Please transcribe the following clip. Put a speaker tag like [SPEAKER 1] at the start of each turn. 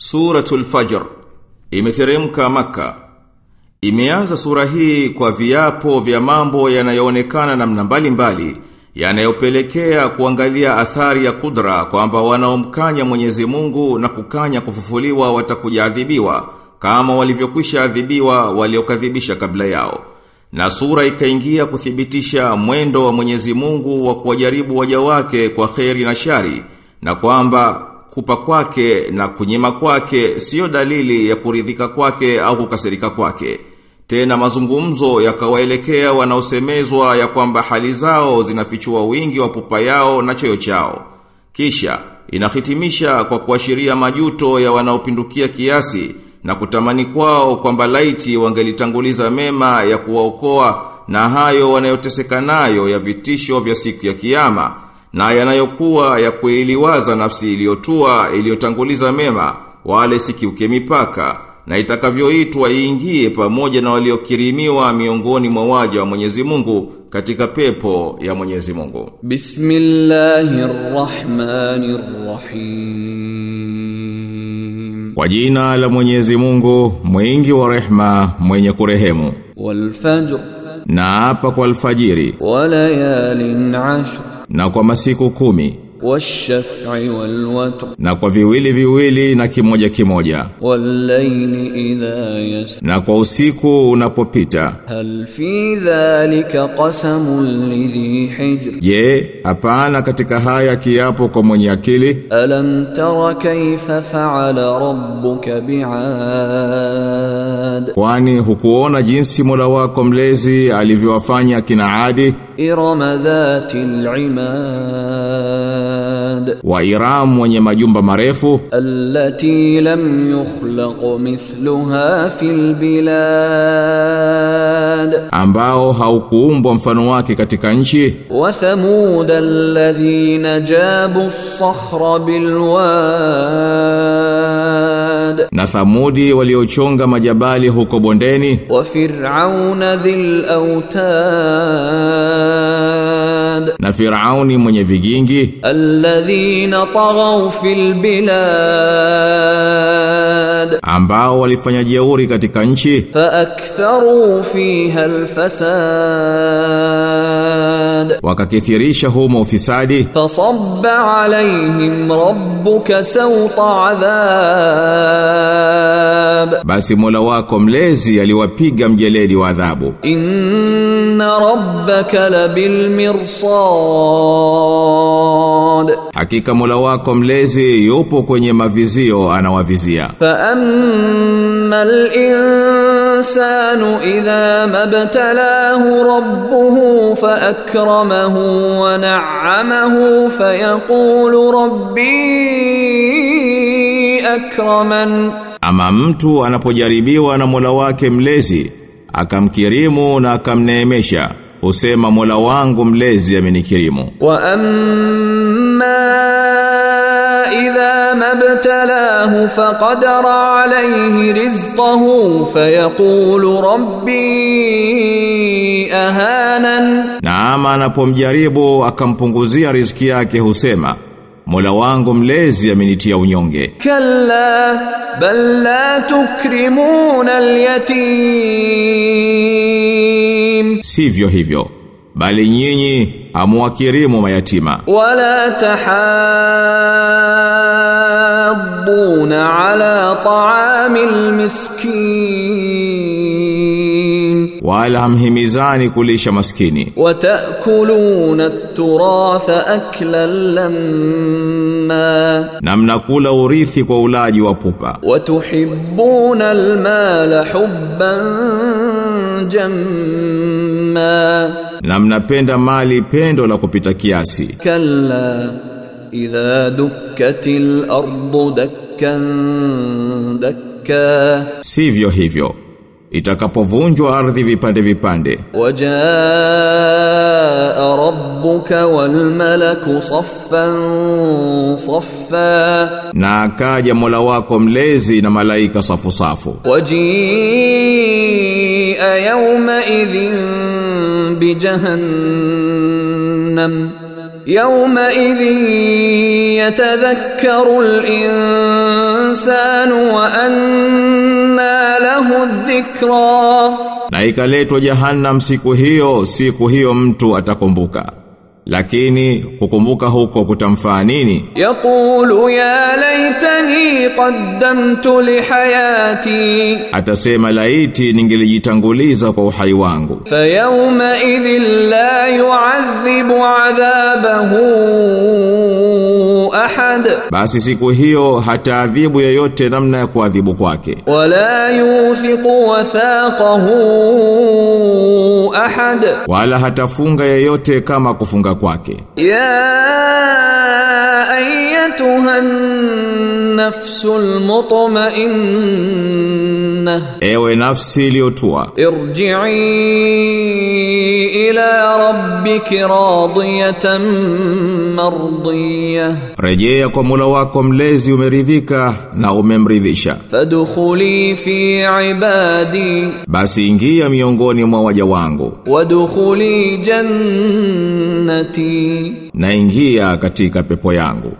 [SPEAKER 1] Suratul Fajr imeteremka maka. Imeanza sura hii kwa viapo vya mambo yanayoonekana namna mbalimbali yanayopelekea kuangalia athari ya kudra kwamba wanaomkanya Mwenyezi Mungu na kukanya kufufuliwa watakujaadhibiwa kama walivyokwisha adhibiwa waliokadhibisha kabla yao. Na sura ikaingia kuthibitisha mwendo wa Mwenyezi Mungu wa kuwajaribu waja wake kwa kheri na shari na kwamba kupa kwake na kunyima kwake sio dalili ya kuridhika kwake au kukasirika kwake. Tena mazungumzo yakawaelekea wanaosemezwa ya kwamba hali zao zinafichua wingi wa pupa yao na choyo chao. Kisha inahitimisha kwa kuashiria majuto ya wanaopindukia kiasi na kutamani kwao kwamba laiti wangelitanguliza mema ya kuwaokoa na hayo wanayoteseka nayo ya vitisho vya siku ya kiyama na yanayokuwa ya kuiliwaza nafsi iliyotua iliyotanguliza mema wale sikiuke mipaka na itakavyoitwa iingie pamoja na waliokirimiwa miongoni mwa waja wa Mwenyezi Mungu katika pepo ya Mwenyezi Mungu.
[SPEAKER 2] Bismillahirrahmanirrahim.
[SPEAKER 1] Kwa jina la Mwenyezi Mungu, mwingi wa rehma, mwenye kurehemu.
[SPEAKER 2] Walfajr.
[SPEAKER 1] Na hapa kwa alfajiri
[SPEAKER 2] wa layalin ashr
[SPEAKER 1] na kwa masiku kumi
[SPEAKER 2] wash-shaf'i wal watr
[SPEAKER 1] na kwa viwili viwili na kimoja kimoja.
[SPEAKER 2] wal layli idha yas
[SPEAKER 1] na kwa usiku unapopita.
[SPEAKER 2] hal fi dhalika qasamun lidhi hijr
[SPEAKER 1] Je, hapana katika haya kiapo kwa mwenye akili?
[SPEAKER 2] alam tara kayfa fa'ala rabbuka bi'ad
[SPEAKER 1] Kwani hukuona jinsi Mola wako mlezi alivyowafanya kina Adi?
[SPEAKER 2] irama dhatil imad Baghdad
[SPEAKER 1] wa Iram wenye majumba marefu.
[SPEAKER 2] Allati lam yukhlaq mithluha fil bilad.
[SPEAKER 1] Ambao haukuumbwa mfano wake katika nchi.
[SPEAKER 2] Wa thamud alladhina jabu as-sakhra bilwad
[SPEAKER 1] na thamudi waliochonga majabali huko bondeni.
[SPEAKER 2] Wa fir'auna dhil
[SPEAKER 1] الباد نفرعون من يفجينجي
[SPEAKER 2] الذين طغوا في البلاد.
[SPEAKER 1] أمباو ولفن يجيوري كتكنشي
[SPEAKER 2] فأكثروا فيها الفساد.
[SPEAKER 1] fasad wakakithirisha humo ufisadi
[SPEAKER 2] fasabba alaihim rabbuka sawta adhab.
[SPEAKER 1] Basi Mola wako mlezi aliwapiga mjeledi wa adhabu.
[SPEAKER 2] Inna rabbaka labil mirsad.
[SPEAKER 1] Hakika Mola wako mlezi yupo kwenye mavizio anawavizia.
[SPEAKER 2] Fa ammal الإنسان إذا ما ابتلاه ربه فأكرمه ونعمه فيقول ربي أكرمن
[SPEAKER 1] ama mtu anapojaribiwa na Mola wake mlezi akamkirimu na akamneemesha husema Mola wangu mlezi amenikirimu
[SPEAKER 2] وأما إذا idha mabtalahu faqadara alayhi rizqahu fayaqulu rabbi ahanan,
[SPEAKER 1] na ama anapomjaribu akampunguzia riziki yake husema Mola wangu mlezi amenitia unyonge.
[SPEAKER 2] Kalla bal la tukrimuna alyatim,
[SPEAKER 1] sivyo hivyo bali nyinyi amuwakirimu mayatima.
[SPEAKER 2] Wala tahadduna ala ta'amil miskin.
[SPEAKER 1] Wala hamhimizani kulisha maskini.
[SPEAKER 2] Watakuluna at-turatha aklan lamma.
[SPEAKER 1] Na mnakula urithi kwa ulaji wa pupa.
[SPEAKER 2] Watuhibbuna al-mala hubban jamma.
[SPEAKER 1] Na mnapenda mali pendo la kupita kiasi.
[SPEAKER 2] Kalla idha dukkatil ardu dakkan dakka.
[SPEAKER 1] Sivyo hivyo. itakapovunjwa ardhi vipande vipande
[SPEAKER 2] wajaa rabbuka wal malaku saffan saffa
[SPEAKER 1] na akaja Mola wako mlezi na malaika safu safu
[SPEAKER 2] wajia yawma idhin bi jahannam يومئذ يتذكر الإنسان وأن dhikra.
[SPEAKER 1] Na ikaletwa jahannam siku hiyo siku hiyo mtu atakumbuka. Lakini kukumbuka huko kutamfaa nini?
[SPEAKER 2] Yaqulu ya laitani qaddamtu lihayati.
[SPEAKER 1] Atasema laiti ningelijitanguliza kwa uhai wangu.
[SPEAKER 2] Fa yawma idhil la yu'adhibu adhabahu
[SPEAKER 1] basi siku hiyo hata adhibu yoyote namna ya kuadhibu kwake.
[SPEAKER 2] Wala yufiqu wathaqahu ahad.
[SPEAKER 1] Wala hatafunga yoyote kama kufunga kwake.
[SPEAKER 2] Ya ayyatuhan nafsul mutmainnah janna
[SPEAKER 1] ewe nafsi iliyotua.
[SPEAKER 2] Irji'i ila rabbiki radiyatan mardiyah.
[SPEAKER 1] Rejea kwa mula wako mlezi umeridhika na umemridhisha.
[SPEAKER 2] Fadkhuli fi ibadi.
[SPEAKER 1] Basi ingia miongoni mwa waja wangu.
[SPEAKER 2] Wadkhuli jannati.
[SPEAKER 1] Na ingia katika pepo yangu.